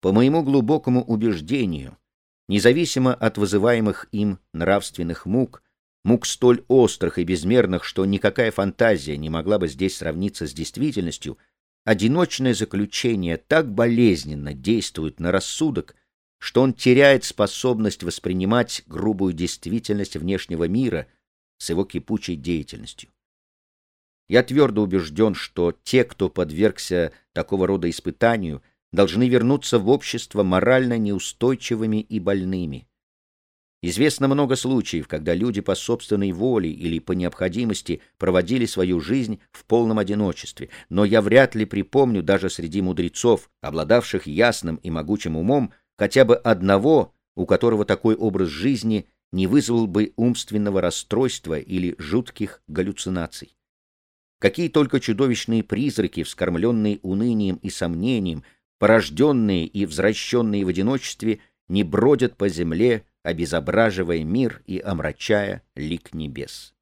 По моему глубокому убеждению, независимо от вызываемых им нравственных мук, мук столь острых и безмерных, что никакая фантазия не могла бы здесь сравниться с действительностью, одиночное заключение так болезненно действует на рассудок, что он теряет способность воспринимать грубую действительность внешнего мира с его кипучей деятельностью. Я твердо убежден, что те, кто подвергся такого рода испытанию, должны вернуться в общество морально неустойчивыми и больными. Известно много случаев, когда люди по собственной воле или по необходимости проводили свою жизнь в полном одиночестве, но я вряд ли припомню даже среди мудрецов, обладавших ясным и могучим умом, хотя бы одного, у которого такой образ жизни не вызвал бы умственного расстройства или жутких галлюцинаций. Какие только чудовищные призраки, вскормленные унынием и сомнением, порожденные и возвращенные в одиночестве, не бродят по земле, обезображивая мир и омрачая лик небес.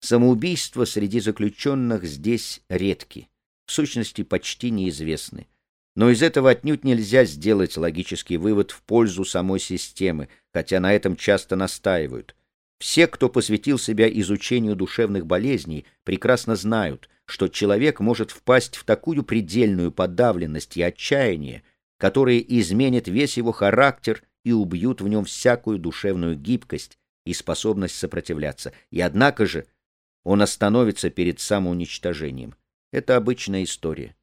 Самоубийства среди заключенных здесь редки, в сущности почти неизвестны. Но из этого отнюдь нельзя сделать логический вывод в пользу самой системы, хотя на этом часто настаивают. Все, кто посвятил себя изучению душевных болезней, прекрасно знают, что человек может впасть в такую предельную подавленность и отчаяние, которые изменят весь его характер и убьют в нем всякую душевную гибкость и способность сопротивляться. И однако же он остановится перед самоуничтожением. Это обычная история.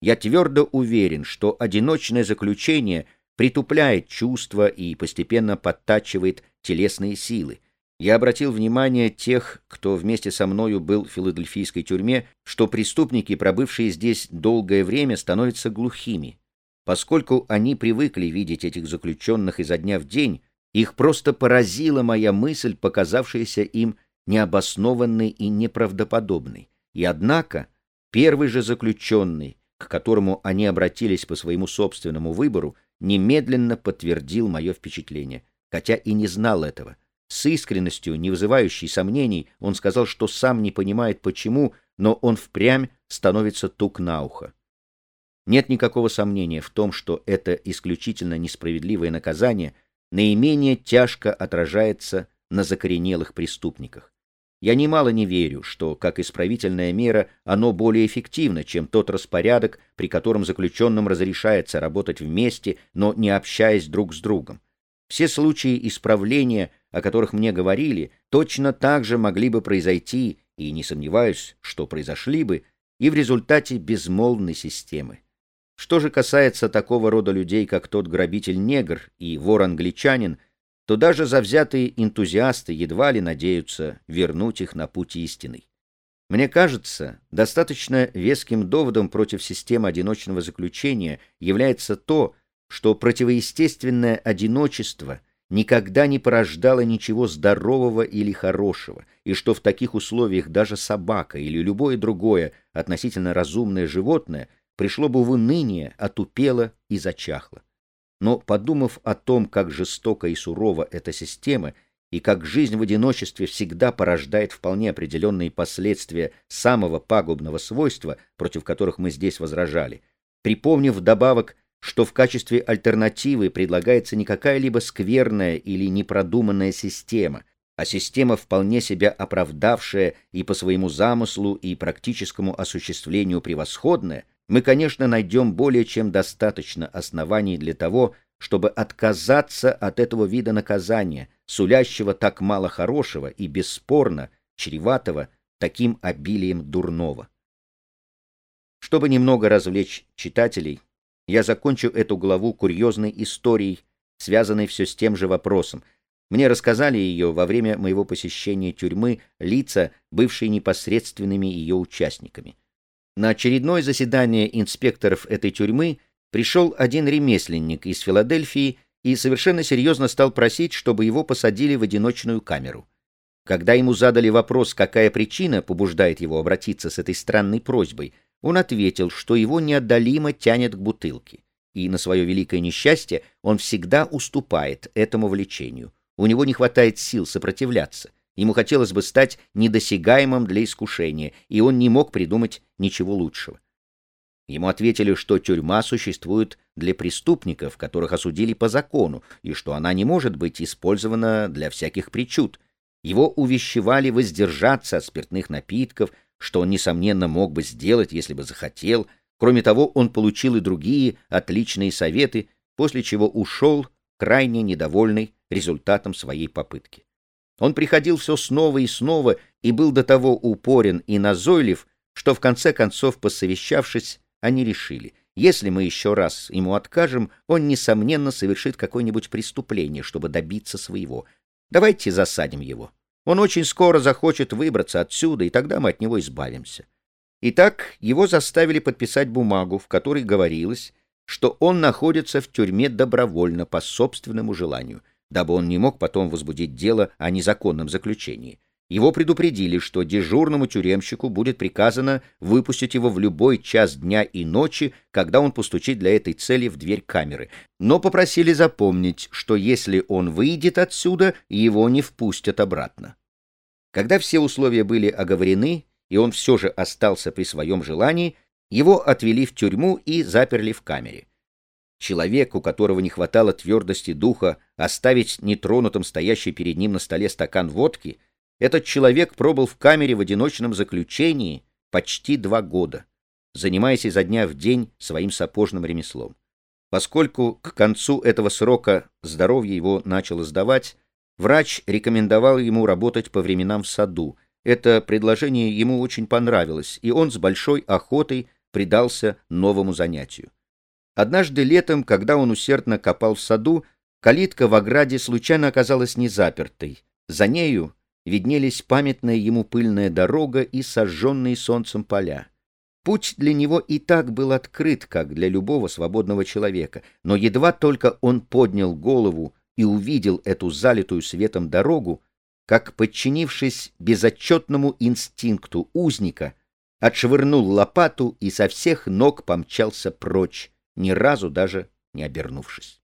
Я твердо уверен, что одиночное заключение притупляет чувства и постепенно подтачивает телесные силы. Я обратил внимание тех, кто вместе со мною был в филадельфийской тюрьме, что преступники, пробывшие здесь долгое время, становятся глухими. Поскольку они привыкли видеть этих заключенных изо дня в день, их просто поразила моя мысль, показавшаяся им необоснованной и неправдоподобной. И однако первый же заключенный, к которому они обратились по своему собственному выбору, немедленно подтвердил мое впечатление, хотя и не знал этого — с искренностью, не вызывающей сомнений, он сказал, что сам не понимает почему, но он впрямь становится тук на ухо. Нет никакого сомнения в том, что это исключительно несправедливое наказание наименее тяжко отражается на закоренелых преступниках. Я немало не верю, что, как исправительная мера, оно более эффективно, чем тот распорядок, при котором заключенным разрешается работать вместе, но не общаясь друг с другом. Все случаи исправления о которых мне говорили, точно так же могли бы произойти, и не сомневаюсь, что произошли бы, и в результате безмолвной системы. Что же касается такого рода людей, как тот грабитель-негр и вор-англичанин, то даже завзятые энтузиасты едва ли надеются вернуть их на путь истинный. Мне кажется, достаточно веским доводом против системы одиночного заключения является то, что противоестественное одиночество – никогда не порождало ничего здорового или хорошего, и что в таких условиях даже собака или любое другое относительно разумное животное пришло бы в уныние, отупело и зачахло. Но, подумав о том, как жестоко и сурова эта система, и как жизнь в одиночестве всегда порождает вполне определенные последствия самого пагубного свойства, против которых мы здесь возражали, припомнив вдобавок что в качестве альтернативы предлагается не какая-либо скверная или непродуманная система, а система, вполне себя оправдавшая и по своему замыслу и практическому осуществлению превосходная, мы, конечно, найдем более чем достаточно оснований для того, чтобы отказаться от этого вида наказания, сулящего так мало хорошего и, бесспорно, чреватого таким обилием дурного. Чтобы немного развлечь читателей, я закончу эту главу курьезной историей, связанной все с тем же вопросом. Мне рассказали ее во время моего посещения тюрьмы лица, бывшие непосредственными ее участниками. На очередное заседание инспекторов этой тюрьмы пришел один ремесленник из Филадельфии и совершенно серьезно стал просить, чтобы его посадили в одиночную камеру. Когда ему задали вопрос, какая причина побуждает его обратиться с этой странной просьбой, он ответил, что его неотдалимо тянет к бутылке, и на свое великое несчастье он всегда уступает этому влечению. У него не хватает сил сопротивляться. Ему хотелось бы стать недосягаемым для искушения, и он не мог придумать ничего лучшего. Ему ответили, что тюрьма существует для преступников, которых осудили по закону, и что она не может быть использована для всяких причуд. Его увещевали воздержаться от спиртных напитков, что он, несомненно, мог бы сделать, если бы захотел. Кроме того, он получил и другие отличные советы, после чего ушел, крайне недовольный результатом своей попытки. Он приходил все снова и снова и был до того упорен и назойлив, что в конце концов, посовещавшись, они решили, если мы еще раз ему откажем, он, несомненно, совершит какое-нибудь преступление, чтобы добиться своего. Давайте засадим его. Он очень скоро захочет выбраться отсюда, и тогда мы от него избавимся. Итак, его заставили подписать бумагу, в которой говорилось, что он находится в тюрьме добровольно по собственному желанию, дабы он не мог потом возбудить дело о незаконном заключении. Его предупредили, что дежурному тюремщику будет приказано выпустить его в любой час дня и ночи, когда он постучит для этой цели в дверь камеры. Но попросили запомнить, что если он выйдет отсюда, его не впустят обратно. Когда все условия были оговорены, и он все же остался при своем желании, его отвели в тюрьму и заперли в камере. Человек, у которого не хватало твердости духа оставить нетронутым стоящий перед ним на столе стакан водки — этот человек пробыл в камере в одиночном заключении почти два года, занимаясь изо дня в день своим сапожным ремеслом. Поскольку к концу этого срока здоровье его начало сдавать, врач рекомендовал ему работать по временам в саду. Это предложение ему очень понравилось, и он с большой охотой предался новому занятию. Однажды летом, когда он усердно копал в саду, калитка в ограде случайно оказалась не запертой. За нею виднелись памятная ему пыльная дорога и сожженные солнцем поля. Путь для него и так был открыт, как для любого свободного человека, но едва только он поднял голову и увидел эту залитую светом дорогу, как, подчинившись безотчетному инстинкту узника, отшвырнул лопату и со всех ног помчался прочь, ни разу даже не обернувшись.